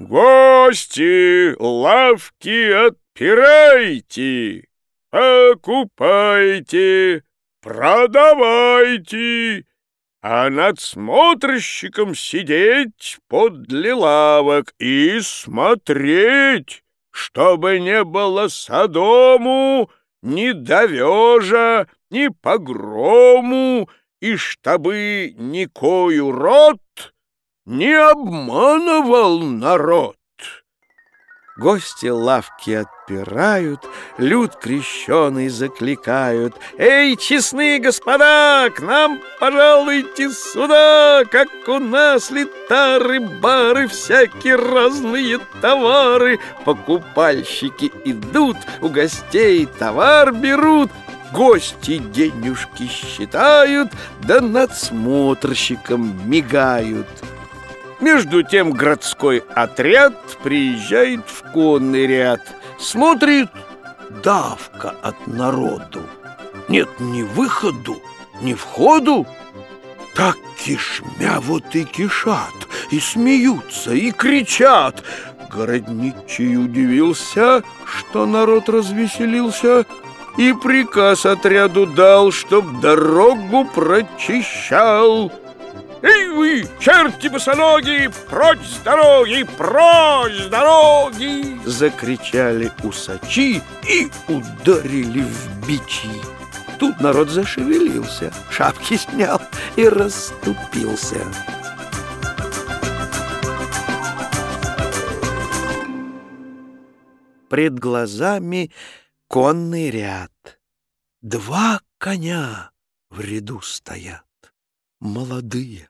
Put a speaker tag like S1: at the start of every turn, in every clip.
S1: Гости, лавки отпирайте, покупайте, продавайте, а надсмотрщиком сидеть подле лавок и смотреть, чтобы не было садому, ни довежа, ни погрому, и чтобы никою рот не обманывал народ.
S2: Гости лавки отпирают, люд крещеный закликают. «Эй, честные господа, к нам пожалуйте сюда, как у нас литары, бары, всякие разные товары. Покупальщики идут, у гостей товар берут, Гости денежки считают, да надсмотрщиком мигают. Между тем городской отряд приезжает в конный ряд. Смотрит давка от народу. Нет ни выходу, ни входу. Так кишмя вот и кишат, и смеются, и кричат. Городничий удивился, что народ развеселился, и приказ отряду дал, чтоб дорогу прочищал.
S1: Эй вы, черти босоногие, прочь с дороги, прочь с дороги!
S2: Закричали усачи и ударили в бичи. Тут народ зашевелился, шапки снял и расступился. Пред глазами конный ряд. Два коня в ряду стоят, молодые,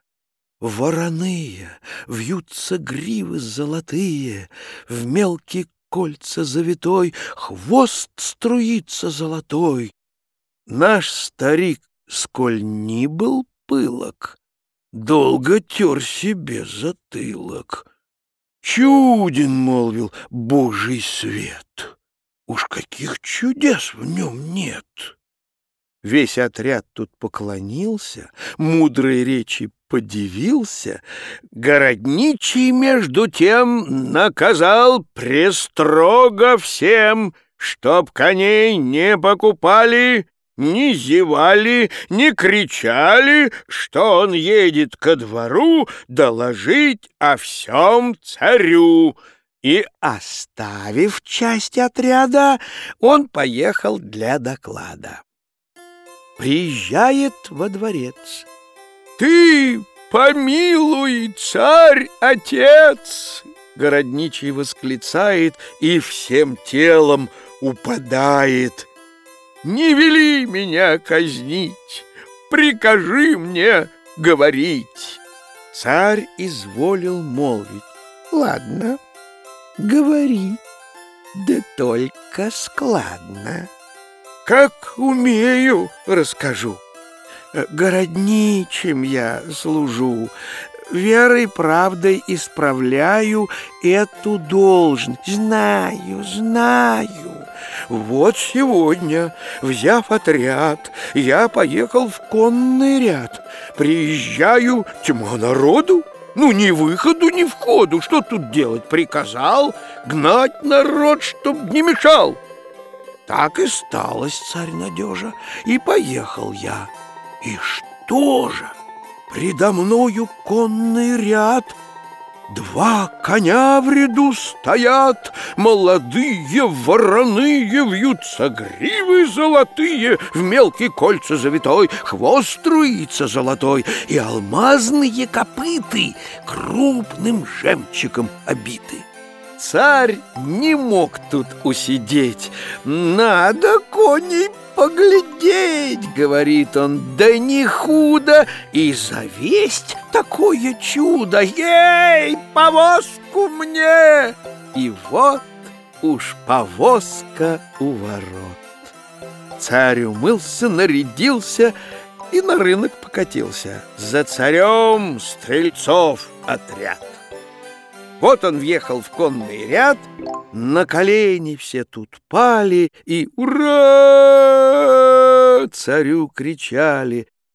S2: Вороные, вьются гривы золотые, В мелкие кольца завитой Хвост струится золотой. Наш старик, сколь ни был пылок, Долго тер себе затылок. Чуден, молвил, божий свет, Уж каких чудес в нем нет! Весь отряд тут поклонился, мудрой речи подивился, городничий между тем наказал престрого всем, чтоб коней не покупали, не зевали, не кричали, что он едет ко двору доложить о всем царю. И, оставив часть отряда, он поехал для доклада приезжает во дворец. «Ты помилуй, царь-отец!» Городничий восклицает и всем телом упадает. «Не вели меня казнить, прикажи мне говорить!» Царь изволил молвить. «Ладно, говори, да только складно». Как умею, расскажу. Городничим я служу, верой правдой исправляю эту должность. Знаю, знаю. Вот сегодня, взяв отряд, я поехал в конный ряд. Приезжаю, тьма народу. Ну, ни выходу, ни входу. Что тут делать? Приказал гнать народ, чтоб не мешал. Так и сталось, царь Надежа, и поехал я. И что же? Предо мною конный ряд, Два коня в ряду стоят, Молодые вороные вьются гривы золотые, В мелкие кольца завитой Хвост струится золотой, И алмазные копыты Крупным жемчугом обиты царь не мог тут усидеть. «Надо коней поглядеть!» — говорит он. «Да не худо! И завесть такое чудо! Ей, повозку мне!» И вот уж повозка у ворот. Царь умылся, нарядился и на рынок покатился. За царем стрельцов отряд. Вот он въехал в конный ряд, на колени все тут пали и «Ура!» царю кричали.